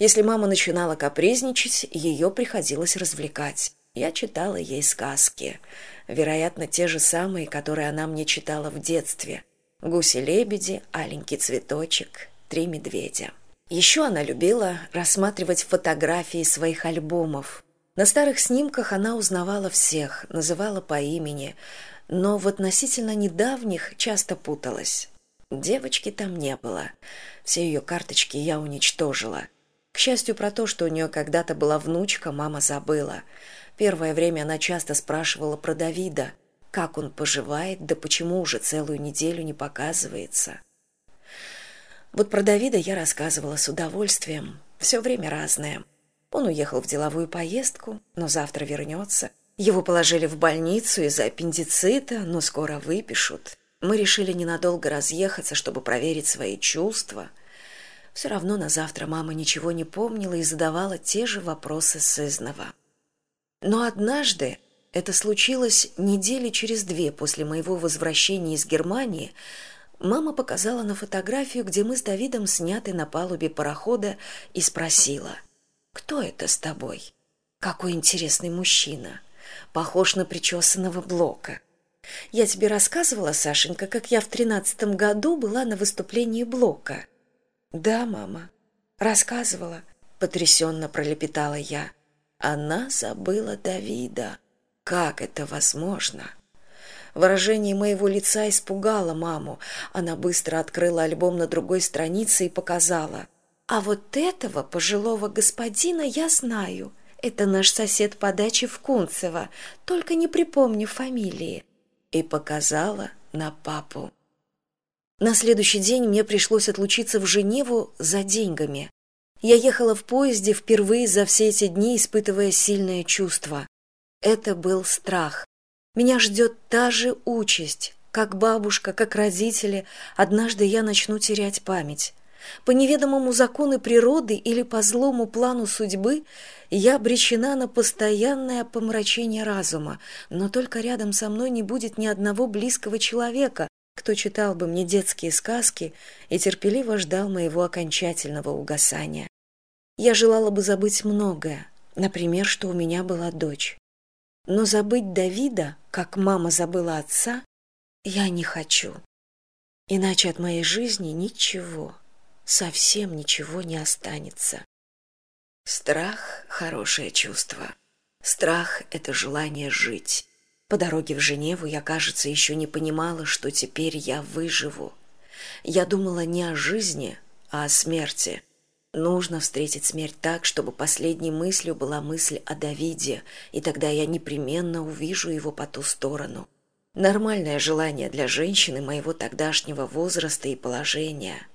Если мама начинала капризничать, ее приходилось развлекать. Я читала ей сказки. Вероятно, те же самые, которые она мне читала в детстве. «Гуси-лебеди», «Аленький цветочек», «Три медведя». Еще она любила рассматривать фотографии своих альбомов. На старых снимках она узнавала всех, называла по имени, но в относительно недавних часто путалась. Девочки там не было. Все ее карточки я уничтожила – счастью, про то, что у нее когда-то была внучка, мама забыла. Первое время она часто спрашивала про Давида, как он поживает, да почему уже целую неделю не показывается. Вот про Давида я рассказывала с удовольствием, все время разное. Он уехал в деловую поездку, но завтра вернется. Его положили в больницу из-за аппендицита, но скоро выпишут. Мы решили ненадолго разъехаться, чтобы проверить свои чувства – все равно на завтра мама ничего не помнила и задавала те же вопросы сызнова. Но однажды, это случилось недели через две после моего возвращения из Германии, мама показала на фотографию, где мы с Давидом сняты на палубе парохода, и спросила, «Кто это с тобой? Какой интересный мужчина! Похож на причесанного Блока!» Я тебе рассказывала, Сашенька, как я в тринадцатом году была на выступлении Блока да мама рассказывала потрясенно пролепетала я. Она забыла давида. Как это возможно? Выражение моего лица испугало маму. Она быстро открыла альбом на другой странице и показала. А вот этого пожилого господина я знаю. Это наш сосед по даче в кунцево только не припомню фамилии и показала на папу на следующий день мне пришлось отлучиться в Женеву за деньгами. Я ехала в поезде впервые за все эти дни, испытывая сильное чувство. Это был страх. Меня ждет та же участь. Как бабушка, как родители, однажды я начну терять память. По неведомому закону природы или по злому плану судьбы я обречена на постоянное помрачение разума, но только рядом со мной не будет ни одного близкого человека, кто читал бы мне детские сказки и терпеливо ждал моего окончательного угасания. Я желала бы забыть многое, например, что у меня была дочь. Но забыть Давида, как мама забыла отца, я не хочу. Иначе от моей жизни ничего, совсем ничего не останется. Страх — хорошее чувство. Страх — это желание жить. По дороге в Женеву я, кажется, еще не понимала, что теперь я выживу. Я думала не о жизни, а о смерти. Нужно встретить смерть так, чтобы последней мыслью была мысль о Давиде, и тогда я непременно увижу его по ту сторону. Нормальное желание для женщины моего тогдашнего возраста и положения.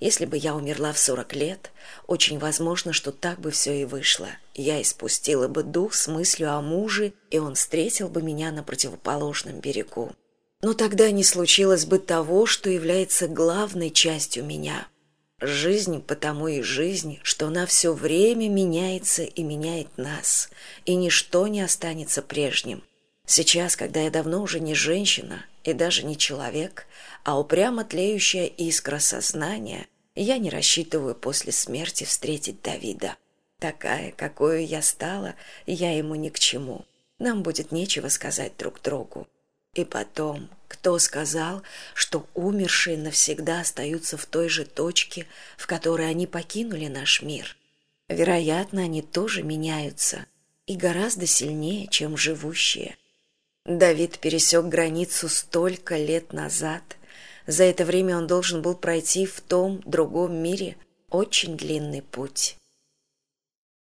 Если бы я умерла в сорок лет, очень возможно, что так бы все и вышло. Я испустила бы дух с мыслью о муже, и он встретил бы меня на противоположном берегу. Но тогда не случилось бы того, что является главной частью меня. Жизнь потому и жизнь, что она все время меняется и меняет нас, и ничто не останется прежним. Сейчас, когда я давно уже не женщина и даже не человек, а упрямо тлеющая искра сознания, я не рассчитываю после смерти встретить Давида. Такая, какую я стала, я ему ни к чему. Нам будет нечего сказать друг другу. И потом, кто сказал, что умершие навсегда остаются в той же точке, в которой они покинули наш мир? Вероятно, они тоже меняются, и гораздо сильнее, чем живущие. Давид пересек границу столько лет назад – за это время он должен был пройти в том другом мире очень длинный путь.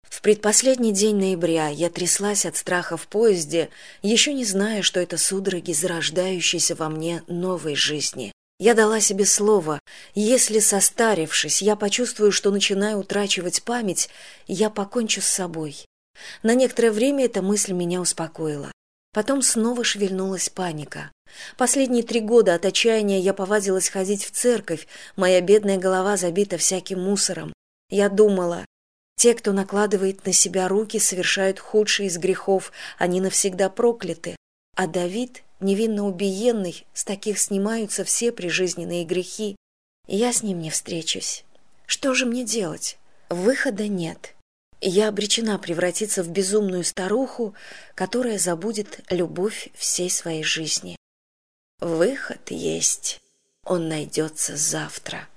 В предпоследний день ноября я тряслась от страха в поезде, еще не зная, что это судороги зарождающейся во мне новой жизни. Я дала себе слово, если, состарившись, я почувствую, что начинаю утрачивать память, я покончу с собой. На некоторое время эта мысль меня успокоила. Потом снова шевельнулась паника. Последние три года от отчаяния я повадилась ходить в церковь, моя бедная голова забита всяким мусором. Я думала, те, кто накладывает на себя руки, совершают худшие из грехов, они навсегда прокляты. А Давид, невинно убиенный, с таких снимаются все прижизненные грехи. Я с ним не встречусь. Что же мне делать? выхода нет я обречена превратиться в безумную старуху которая забудет любовь всей своей жизни. Выход есть. Он найдется завтра